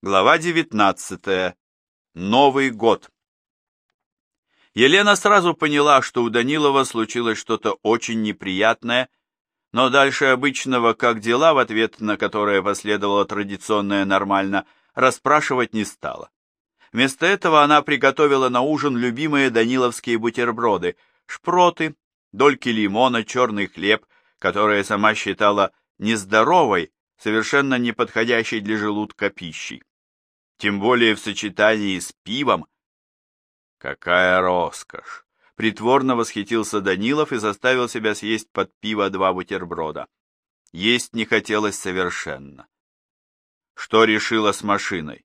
Глава 19. Новый год. Елена сразу поняла, что у Данилова случилось что-то очень неприятное, но дальше обычного «как дела» в ответ на которое последовало традиционное «нормально» расспрашивать не стала. Вместо этого она приготовила на ужин любимые даниловские бутерброды, шпроты, дольки лимона, черный хлеб, которые сама считала нездоровой, совершенно неподходящей для желудка пищей тем более в сочетании с пивом. Какая роскошь! Притворно восхитился Данилов и заставил себя съесть под пиво два бутерброда. Есть не хотелось совершенно. Что решила с машиной?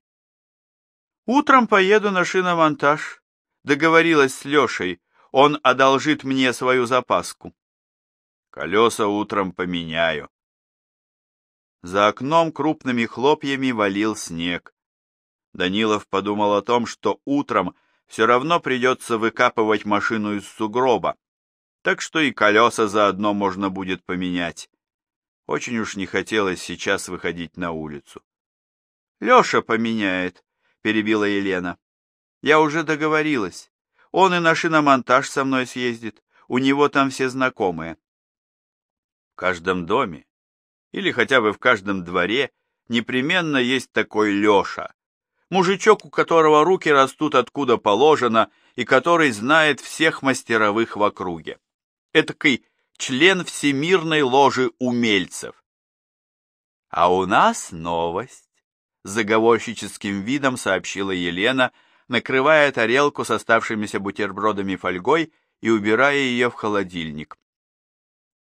Утром поеду на шиномонтаж. Договорилась с Лешей, он одолжит мне свою запаску. Колеса утром поменяю. За окном крупными хлопьями валил снег. Данилов подумал о том, что утром все равно придется выкапывать машину из сугроба, так что и колеса заодно можно будет поменять. Очень уж не хотелось сейчас выходить на улицу. — Леша поменяет, — перебила Елена. — Я уже договорилась. Он и на шиномонтаж со мной съездит. У него там все знакомые. В каждом доме или хотя бы в каждом дворе непременно есть такой Леша, мужичок, у которого руки растут откуда положено и который знает всех мастеровых в округе. Этакий член всемирной ложи умельцев. А у нас новость, заговорщическим видом сообщила Елена, накрывая тарелку с оставшимися бутербродами фольгой и убирая ее в холодильник.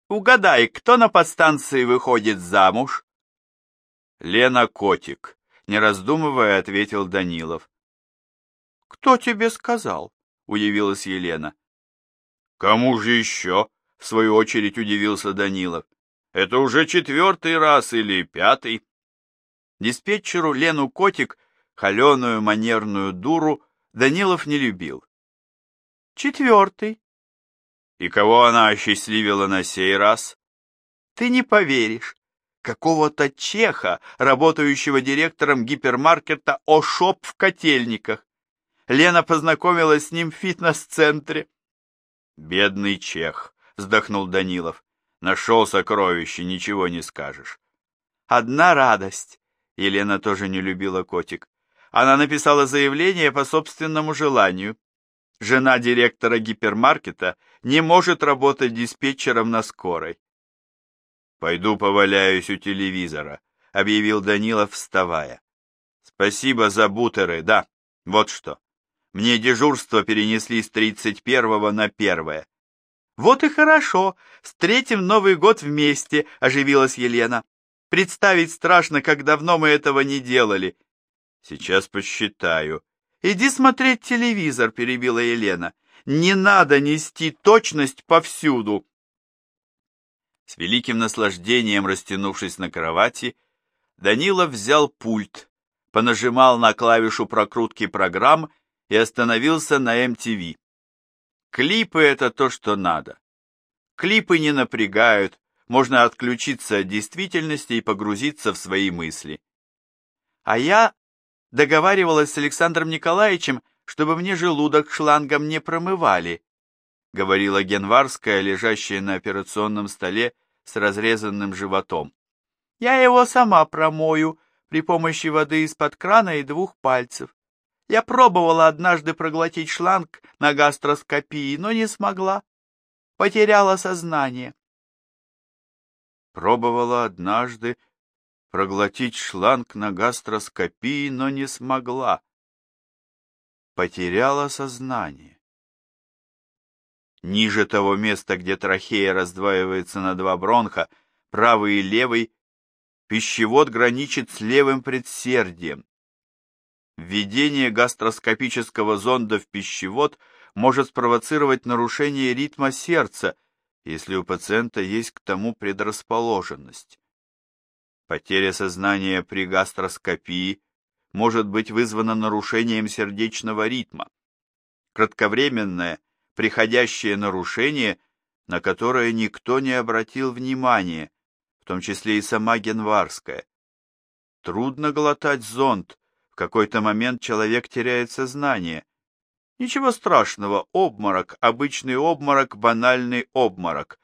Угадай, кто на подстанции выходит замуж? Лена Котик, не раздумывая, ответил Данилов. «Кто тебе сказал?» — удивилась Елена. «Кому же еще?» — в свою очередь удивился Данилов. «Это уже четвертый раз или пятый?» Диспетчеру Лену Котик, холеную манерную дуру, Данилов не любил. «Четвертый». «И кого она осчастливила на сей раз?» «Ты не поверишь какого-то чеха, работающего директором гипермаркета «Ошоп» в Котельниках. Лена познакомилась с ним в фитнес-центре. «Бедный чех», — вздохнул Данилов. «Нашел сокровище, ничего не скажешь». «Одна радость». Елена тоже не любила котик. Она написала заявление по собственному желанию. Жена директора гипермаркета не может работать диспетчером на скорой. «Пойду поваляюсь у телевизора», — объявил Данилов, вставая. «Спасибо за бутеры, да, вот что. Мне дежурство перенесли с тридцать первого на первое». «Вот и хорошо, встретим Новый год вместе», — оживилась Елена. «Представить страшно, как давно мы этого не делали». «Сейчас посчитаю». «Иди смотреть телевизор», — перебила Елена. «Не надо нести точность повсюду». С великим наслаждением растянувшись на кровати, Данилов взял пульт, понажимал на клавишу прокрутки программ и остановился на MTV. Клипы — это то, что надо. Клипы не напрягают, можно отключиться от действительности и погрузиться в свои мысли. А я договаривалась с Александром Николаевичем, чтобы мне желудок шлангом не промывали, — говорила Генварская, лежащая на операционном столе с разрезанным животом. «Я его сама промою при помощи воды из-под крана и двух пальцев. Я пробовала однажды проглотить шланг на гастроскопии, но не смогла. Потеряла сознание». Пробовала однажды проглотить шланг на гастроскопии, но не смогла. Потеряла сознание. Ниже того места, где трахея раздваивается на два бронха, правый и левый, пищевод граничит с левым предсердием. Введение гастроскопического зонда в пищевод может спровоцировать нарушение ритма сердца, если у пациента есть к тому предрасположенность. Потеря сознания при гастроскопии может быть вызвана нарушением сердечного ритма. Кратковременное – приходящее нарушение, на которое никто не обратил внимания, в том числе и сама Генварская. Трудно глотать зонт, В какой-то момент человек теряет сознание. Ничего страшного, обморок, обычный обморок, банальный обморок.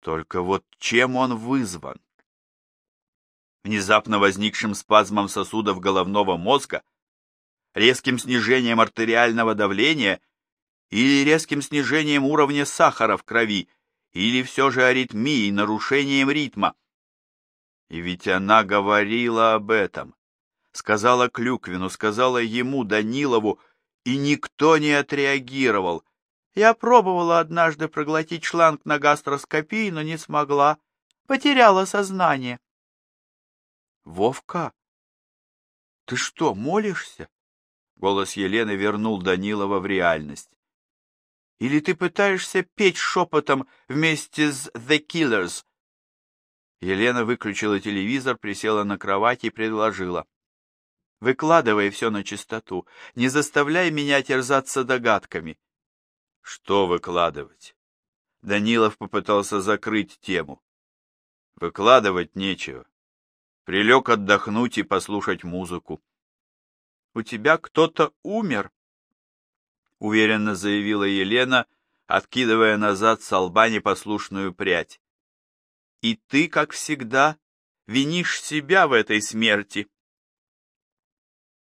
Только вот чем он вызван? Внезапно возникшим спазмом сосудов головного мозга, резким снижением артериального давления или резким снижением уровня сахара в крови, или все же аритмией, нарушением ритма. И ведь она говорила об этом. Сказала Клюквину, сказала ему, Данилову, и никто не отреагировал. Я пробовала однажды проглотить шланг на гастроскопии, но не смогла. Потеряла сознание. Вовка, ты что, молишься? Голос Елены вернул Данилова в реальность. Или ты пытаешься петь шепотом вместе с The Killers? Елена выключила телевизор, присела на кровать и предложила. Выкладывай все на чистоту. Не заставляй меня терзаться догадками. Что выкладывать? Данилов попытался закрыть тему. Выкладывать нечего. Прилег отдохнуть и послушать музыку. У тебя кто-то умер? Уверенно заявила Елена, откидывая назад с лба непослушную прядь. И ты, как всегда, винишь себя в этой смерти.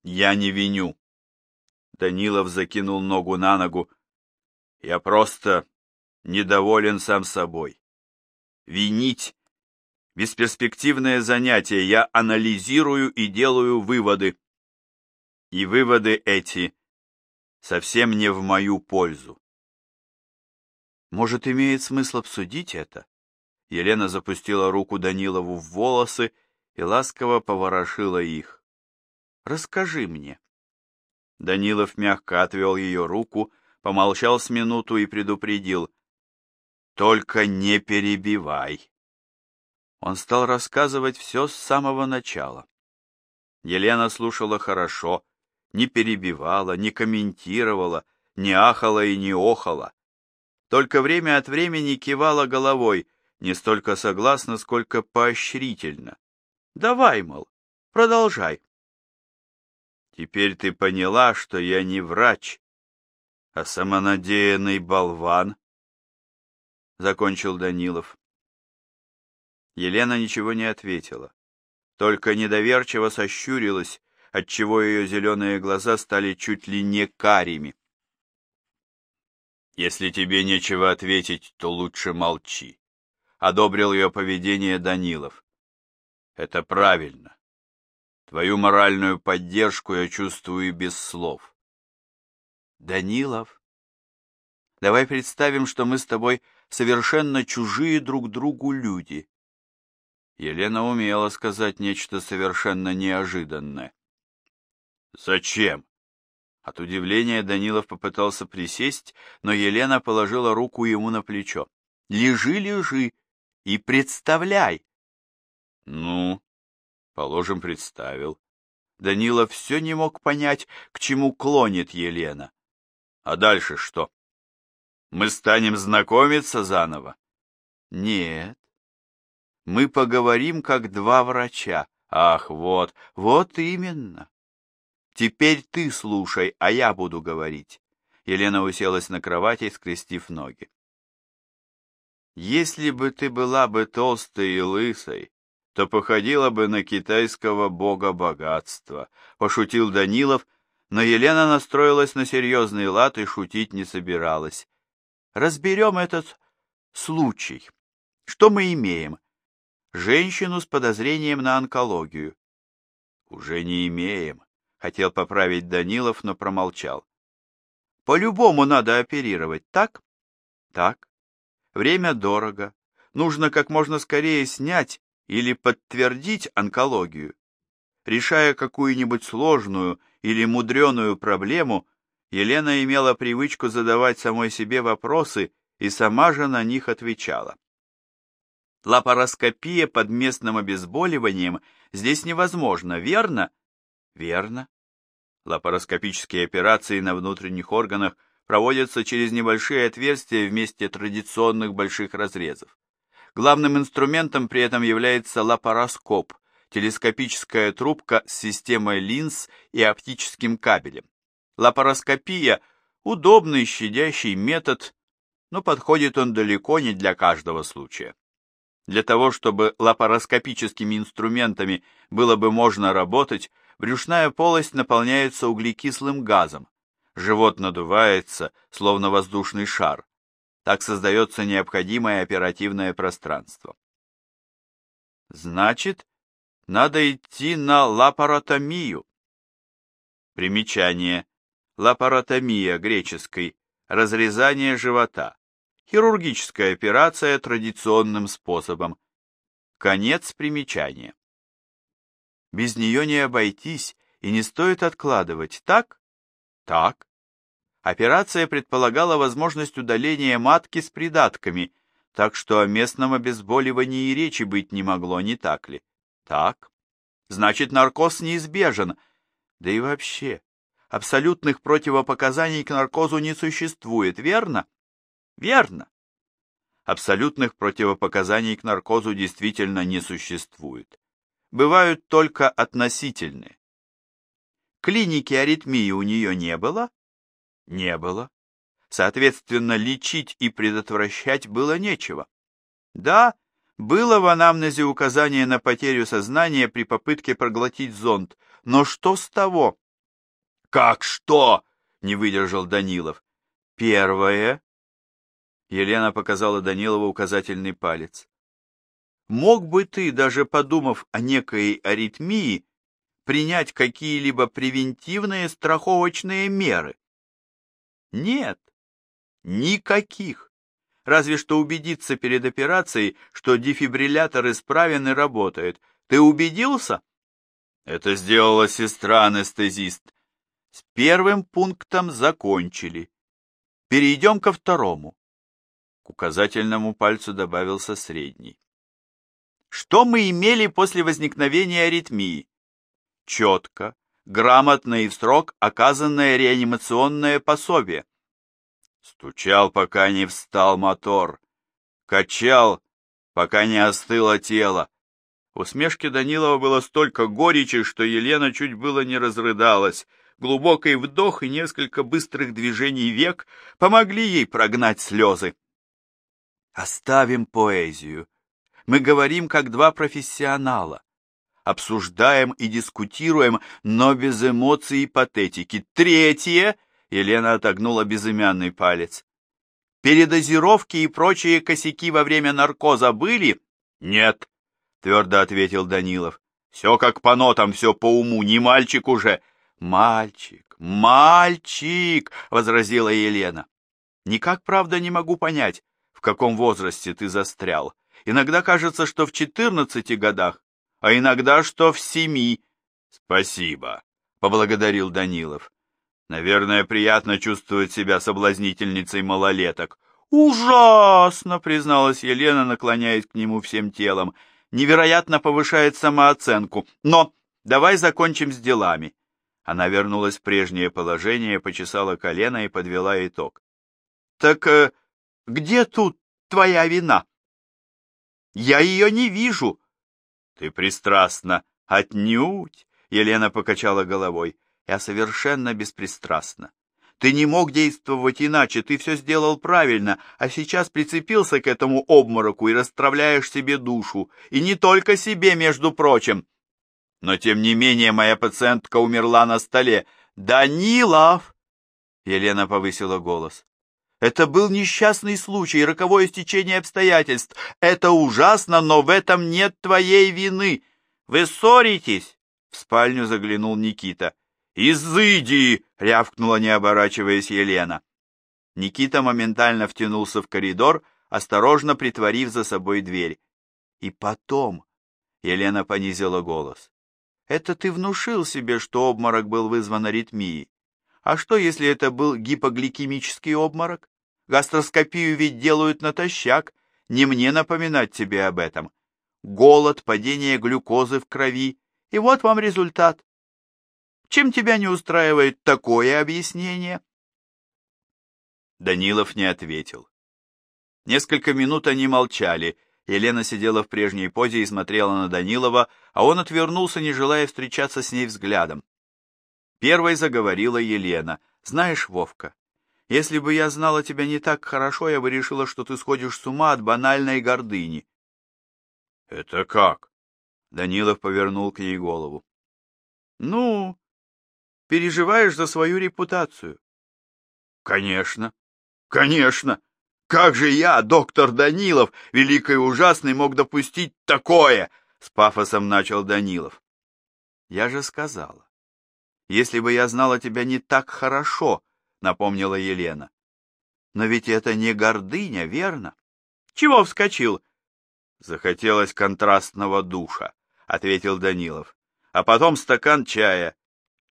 Я не виню. Данилов закинул ногу на ногу. Я просто недоволен сам собой. Винить — бесперспективное занятие. Я анализирую и делаю выводы. И выводы эти совсем не в мою пользу. Может, имеет смысл обсудить это? Елена запустила руку Данилову в волосы и ласково поворошила их. Расскажи мне. Данилов мягко отвел ее руку, помолчал с минуту и предупредил. Только не перебивай. Он стал рассказывать все с самого начала. Елена слушала хорошо, не перебивала, не комментировала, не ахала и не охала. Только время от времени кивала головой, не столько согласно, сколько поощрительно. Давай, мол, продолжай. Теперь ты поняла, что я не врач, а самонадеянный болван? Закончил Данилов. Елена ничего не ответила, только недоверчиво сощурилась, отчего ее зеленые глаза стали чуть ли не карими. «Если тебе нечего ответить, то лучше молчи», — одобрил ее поведение Данилов. «Это правильно. Твою моральную поддержку я чувствую без слов». «Данилов, давай представим, что мы с тобой совершенно чужие друг другу люди». Елена умела сказать нечто совершенно неожиданное. «Зачем?» От удивления Данилов попытался присесть, но Елена положила руку ему на плечо. «Лежи, лежи и представляй!» «Ну, положим, представил». Данила все не мог понять, к чему клонит Елена. «А дальше что? Мы станем знакомиться заново?» «Нет. Мы поговорим, как два врача. Ах, вот, вот именно. Теперь ты слушай, а я буду говорить. Елена уселась на кровати, скрестив ноги. Если бы ты была бы толстой и лысой, то походила бы на китайского бога богатства, пошутил Данилов, но Елена настроилась на серьезный лад и шутить не собиралась. Разберем этот случай. Что мы имеем? Женщину с подозрением на онкологию. Уже не имеем. Хотел поправить Данилов, но промолчал. По-любому надо оперировать, так? Так. Время дорого. Нужно как можно скорее снять или подтвердить онкологию. Решая какую-нибудь сложную или мудреную проблему, Елена имела привычку задавать самой себе вопросы и сама же на них отвечала. Лапароскопия под местным обезболиванием здесь невозможна, верно? Верно. Лапароскопические операции на внутренних органах проводятся через небольшие отверстия вместе традиционных больших разрезов. Главным инструментом при этом является лапароскоп, телескопическая трубка с системой линз и оптическим кабелем. Лапароскопия – удобный щадящий метод, но подходит он далеко не для каждого случая. Для того, чтобы лапароскопическими инструментами было бы можно работать, брюшная полость наполняется углекислым газом. Живот надувается, словно воздушный шар. Так создается необходимое оперативное пространство. Значит, надо идти на лапаротомию. Примечание. Лапаротомия греческой. Разрезание живота. Хирургическая операция традиционным способом. Конец примечания. Без нее не обойтись и не стоит откладывать, так? Так. Операция предполагала возможность удаления матки с придатками, так что о местном обезболивании и речи быть не могло, не так ли? Так. Значит, наркоз неизбежен. Да и вообще, абсолютных противопоказаний к наркозу не существует, верно? Верно. Абсолютных противопоказаний к наркозу действительно не существует. Бывают только относительные. Клиники аритмии у нее не было? Не было. Соответственно, лечить и предотвращать было нечего. Да, было в анамнезе указание на потерю сознания при попытке проглотить зонд, но что с того? Как что? Не выдержал Данилов. Первое. Елена показала Данилову указательный палец. Мог бы ты, даже подумав о некой аритмии, принять какие-либо превентивные страховочные меры? Нет, никаких. Разве что убедиться перед операцией, что дефибриллятор исправен и работает. Ты убедился? Это сделала сестра-анестезист. С первым пунктом закончили. Перейдем ко второму. К указательному пальцу добавился средний. Что мы имели после возникновения аритмии? Четко, грамотно и в срок оказанное реанимационное пособие. Стучал, пока не встал мотор. Качал, пока не остыло тело. В усмешке Данилова было столько горечи, что Елена чуть было не разрыдалась. Глубокий вдох и несколько быстрых движений век помогли ей прогнать слезы. Оставим поэзию. Мы говорим как два профессионала. Обсуждаем и дискутируем, но без эмоций и патетики. Третье. Елена отогнула безымянный палец. Передозировки и прочие косяки во время наркоза были? Нет, твердо ответил Данилов. Все как по нотам, все по уму, не мальчик уже. Мальчик, мальчик, возразила Елена. Никак, правда, не могу понять, в каком возрасте ты застрял. Иногда кажется, что в четырнадцати годах, а иногда, что в семи. Спасибо, поблагодарил Данилов. Наверное, приятно чувствовать себя соблазнительницей малолеток. Ужасно, призналась Елена, наклоняясь к нему всем телом. Невероятно повышает самооценку. Но давай закончим с делами. Она вернулась в прежнее положение, почесала колено и подвела итог. Так э, где тут твоя вина? Я ее не вижу. Ты пристрастна. Отнюдь. Елена покачала головой. Я совершенно беспристрастна. Ты не мог действовать иначе, ты все сделал правильно, а сейчас прицепился к этому обмороку и расстравляешь себе душу. И не только себе, между прочим. Но, тем не менее, моя пациентка умерла на столе. «Данилов!» Елена повысила голос. Это был несчастный случай, роковое стечение обстоятельств. Это ужасно, но в этом нет твоей вины. Вы ссоритесь?» В спальню заглянул Никита. «Изыди!» — рявкнула, не оборачиваясь Елена. Никита моментально втянулся в коридор, осторожно притворив за собой дверь. «И потом...» — Елена понизила голос. «Это ты внушил себе, что обморок был вызван аритмией. А что, если это был гипогликемический обморок? Гастроскопию ведь делают натощак. Не мне напоминать тебе об этом. Голод, падение глюкозы в крови. И вот вам результат. Чем тебя не устраивает такое объяснение? Данилов не ответил. Несколько минут они молчали. Елена сидела в прежней позе и смотрела на Данилова, а он отвернулся, не желая встречаться с ней взглядом. Первой заговорила Елена. «Знаешь, Вовка, если бы я знала тебя не так хорошо, я бы решила, что ты сходишь с ума от банальной гордыни». «Это как?» Данилов повернул к ней голову. «Ну, переживаешь за свою репутацию». «Конечно, конечно. Как же я, доктор Данилов, великий и ужасный, мог допустить такое?» С пафосом начал Данилов. «Я же сказала. Если бы я знала тебя не так хорошо, — напомнила Елена. Но ведь это не гордыня, верно? Чего вскочил? Захотелось контрастного душа, — ответил Данилов. А потом стакан чая,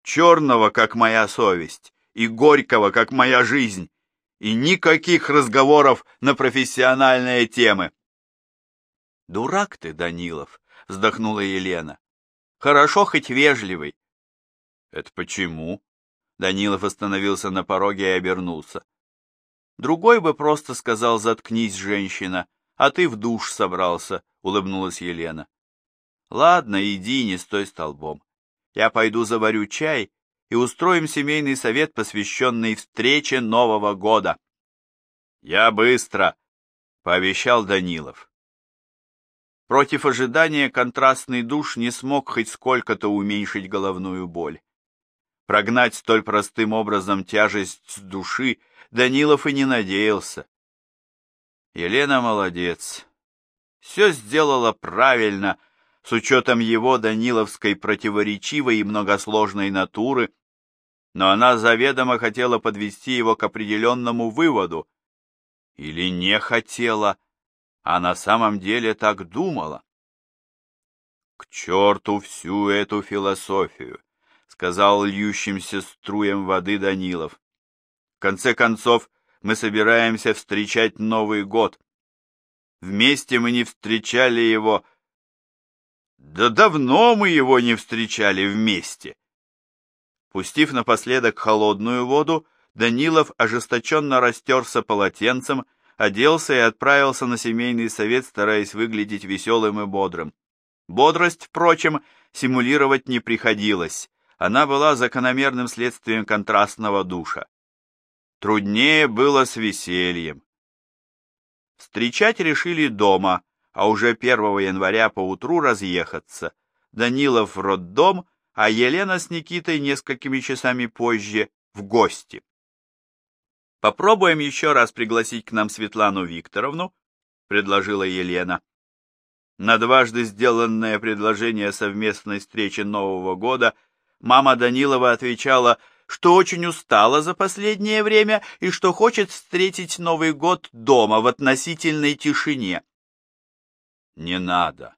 черного, как моя совесть, и горького, как моя жизнь, и никаких разговоров на профессиональные темы. «Дурак ты, Данилов!» — вздохнула Елена. «Хорошо хоть вежливый». «Это почему?» Данилов остановился на пороге и обернулся. Другой бы просто сказал «заткнись, женщина», а ты в душ собрался, улыбнулась Елена. Ладно, иди, не стой столбом. Я пойду заварю чай и устроим семейный совет, посвященный встрече Нового года. Я быстро, пообещал Данилов. Против ожидания контрастный душ не смог хоть сколько-то уменьшить головную боль. Прогнать столь простым образом тяжесть с души Данилов и не надеялся. Елена молодец. Все сделала правильно, с учетом его Даниловской противоречивой и многосложной натуры, но она заведомо хотела подвести его к определенному выводу. Или не хотела, а на самом деле так думала. К черту всю эту философию! Сказал льющимся струем воды Данилов. В конце концов, мы собираемся встречать Новый год. Вместе мы не встречали его... Да давно мы его не встречали вместе. Пустив напоследок холодную воду, Данилов ожесточенно растерся полотенцем, оделся и отправился на семейный совет, стараясь выглядеть веселым и бодрым. Бодрость, впрочем, симулировать не приходилось она была закономерным следствием контрастного душа. Труднее было с весельем. Встречать решили дома, а уже 1 января поутру разъехаться. Данилов в роддом, а Елена с Никитой несколькими часами позже в гости. «Попробуем еще раз пригласить к нам Светлану Викторовну», — предложила Елена. На дважды сделанное предложение совместной встречи Нового года Мама Данилова отвечала, что очень устала за последнее время и что хочет встретить Новый год дома в относительной тишине. Не надо.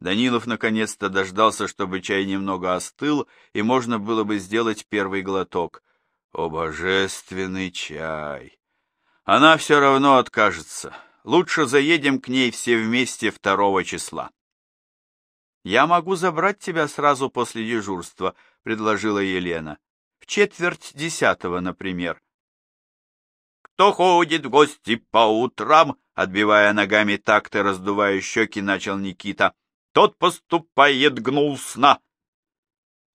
Данилов наконец-то дождался, чтобы чай немного остыл, и можно было бы сделать первый глоток. О, божественный чай! Она все равно откажется. Лучше заедем к ней все вместе второго числа. «Я могу забрать тебя сразу после дежурства», — предложила Елена. «В четверть десятого, например». «Кто ходит в гости по утрам?» — отбивая ногами такты, раздувая щеки, начал Никита. «Тот поступает гнусно».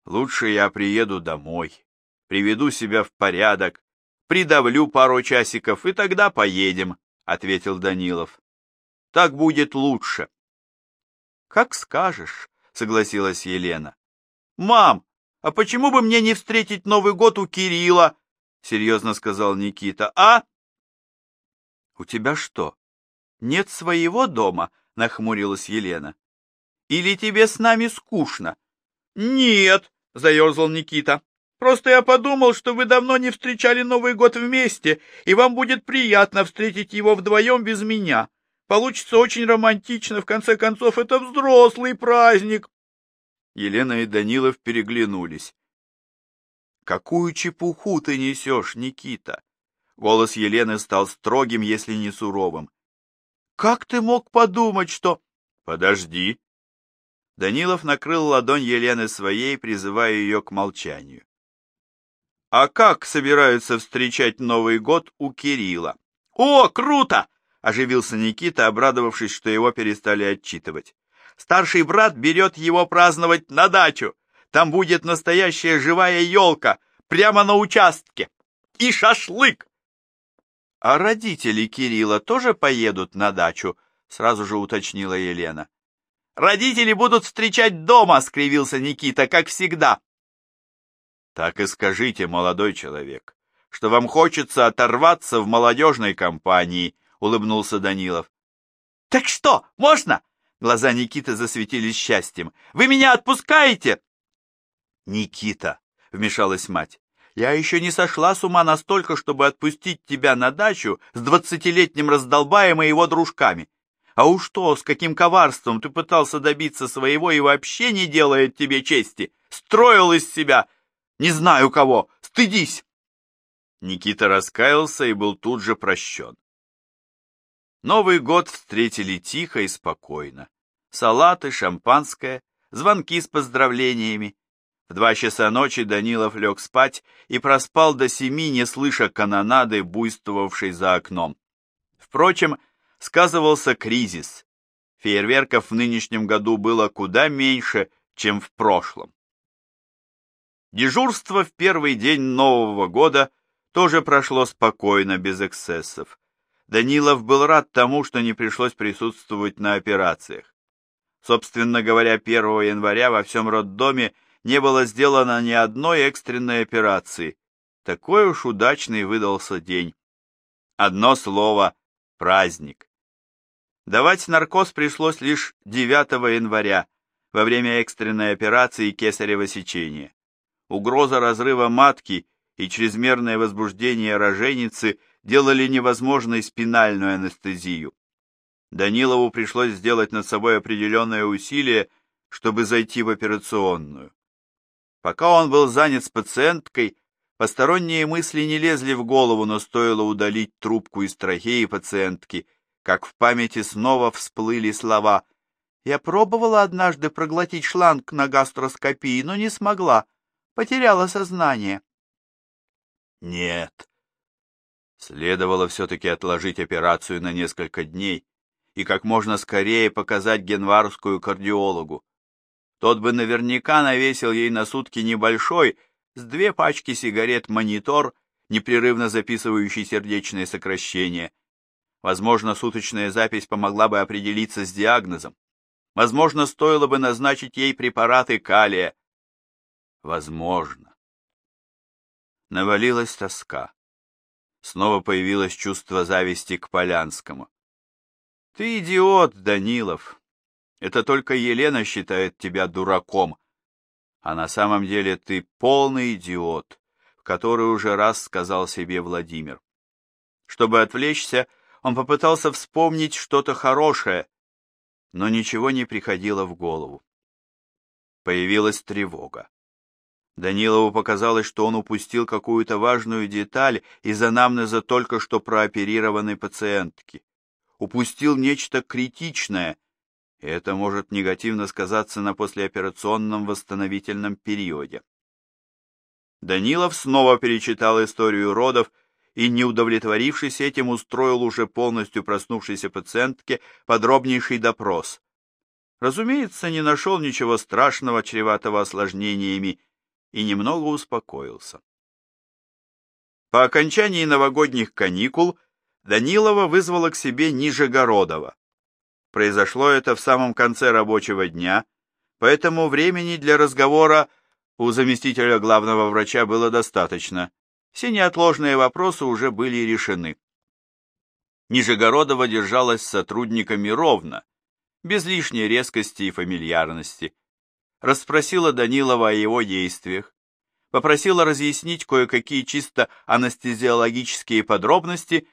«Лучше я приеду домой, приведу себя в порядок, придавлю пару часиков, и тогда поедем», — ответил Данилов. «Так будет лучше». «Как скажешь», — согласилась Елена. «Мам, а почему бы мне не встретить Новый год у Кирилла?» — серьезно сказал Никита. «А?» «У тебя что, нет своего дома?» — нахмурилась Елена. «Или тебе с нами скучно?» «Нет», — заерзал Никита. «Просто я подумал, что вы давно не встречали Новый год вместе, и вам будет приятно встретить его вдвоем без меня. Получится очень романтично, в конце концов, это взрослый праздник. Елена и Данилов переглянулись. «Какую чепуху ты несешь, Никита?» Голос Елены стал строгим, если не суровым. «Как ты мог подумать, что...» «Подожди!» Данилов накрыл ладонь Елены своей, призывая ее к молчанию. «А как собираются встречать Новый год у Кирилла?» «О, круто! Оживился Никита, обрадовавшись, что его перестали отчитывать. «Старший брат берет его праздновать на дачу. Там будет настоящая живая елка, прямо на участке. И шашлык!» «А родители Кирилла тоже поедут на дачу?» сразу же уточнила Елена. «Родители будут встречать дома!» — скривился Никита, как всегда. «Так и скажите, молодой человек, что вам хочется оторваться в молодежной компании», — улыбнулся Данилов. «Так что, можно?» Глаза Никиты засветились счастьем. «Вы меня отпускаете?» «Никита», — вмешалась мать, — «я еще не сошла с ума настолько, чтобы отпустить тебя на дачу с двадцатилетним раздолбаем и его дружками. А уж то, с каким коварством ты пытался добиться своего и вообще не делает тебе чести. Строил из себя не знаю кого. Стыдись!» Никита раскаялся и был тут же прощен. Новый год встретили тихо и спокойно. Салаты, шампанское, звонки с поздравлениями. В два часа ночи Данилов лег спать и проспал до семи, не слыша канонады, буйствовавшей за окном. Впрочем, сказывался кризис. Фейерверков в нынешнем году было куда меньше, чем в прошлом. Дежурство в первый день Нового года тоже прошло спокойно, без эксцессов. Данилов был рад тому, что не пришлось присутствовать на операциях. Собственно говоря, 1 января во всем роддоме не было сделано ни одной экстренной операции. Такой уж удачный выдался день. Одно слово – праздник. Давать наркоз пришлось лишь 9 января, во время экстренной операции кесарево сечения. Угроза разрыва матки и чрезмерное возбуждение роженицы делали невозможной спинальную анестезию. Данилову пришлось сделать над собой определенное усилие, чтобы зайти в операционную. Пока он был занят с пациенткой, посторонние мысли не лезли в голову, но стоило удалить трубку из трахеи пациентки – как в памяти снова всплыли слова. «Я пробовала однажды проглотить шланг на гастроскопии, но не смогла. Потеряла сознание». «Нет». Следовало все-таки отложить операцию на несколько дней и как можно скорее показать генварскую кардиологу. Тот бы наверняка навесил ей на сутки небольшой, с две пачки сигарет монитор, непрерывно записывающий сердечные сокращения, Возможно, суточная запись помогла бы определиться с диагнозом. Возможно, стоило бы назначить ей препараты калия. Возможно. Навалилась тоска. Снова появилось чувство зависти к Полянскому. Ты идиот, Данилов. Это только Елена считает тебя дураком. А на самом деле ты полный идиот, который уже раз сказал себе Владимир. Чтобы отвлечься, он попытался вспомнить что-то хорошее, но ничего не приходило в голову. Появилась тревога. Данилову показалось, что он упустил какую-то важную деталь из анамнеза только что прооперированной пациентки. Упустил нечто критичное, и это может негативно сказаться на послеоперационном восстановительном периоде. Данилов снова перечитал историю родов и, не удовлетворившись этим, устроил уже полностью проснувшейся пациентке подробнейший допрос. Разумеется, не нашел ничего страшного, чреватого осложнениями, и немного успокоился. По окончании новогодних каникул Данилова вызвала к себе Нижегородова. Произошло это в самом конце рабочего дня, поэтому времени для разговора у заместителя главного врача было достаточно. Все неотложные вопросы уже были решены. Нижегородова держалась с сотрудниками ровно, без лишней резкости и фамильярности. Расспросила Данилова о его действиях, попросила разъяснить кое-какие чисто анестезиологические подробности,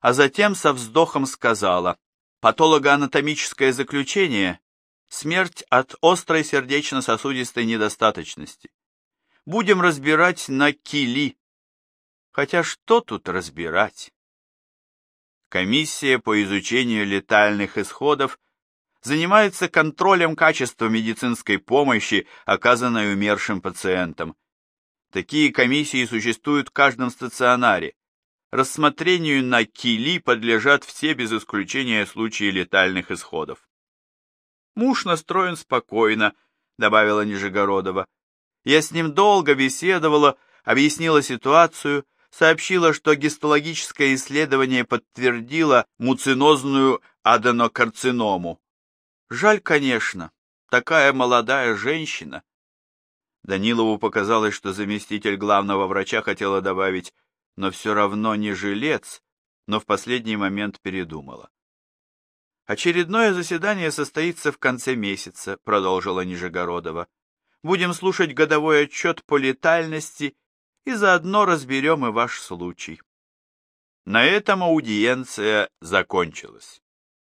а затем со вздохом сказала, патологоанатомическое заключение – смерть от острой сердечно-сосудистой недостаточности. Будем разбирать на кили. Хотя что тут разбирать? Комиссия по изучению летальных исходов занимается контролем качества медицинской помощи, оказанной умершим пациентам. Такие комиссии существуют в каждом стационаре. рассмотрению на кили подлежат все без исключения случаи летальных исходов. Муж настроен спокойно, добавила Нижегородова. Я с ним долго беседовала, объяснила ситуацию, сообщила, что гистологическое исследование подтвердило муцинозную аденокарциному. Жаль, конечно, такая молодая женщина. Данилову показалось, что заместитель главного врача хотела добавить, но все равно не жилец, но в последний момент передумала. Очередное заседание состоится в конце месяца, продолжила Нижегородова. Будем слушать годовой отчет по летальности и заодно разберем и ваш случай. На этом аудиенция закончилась.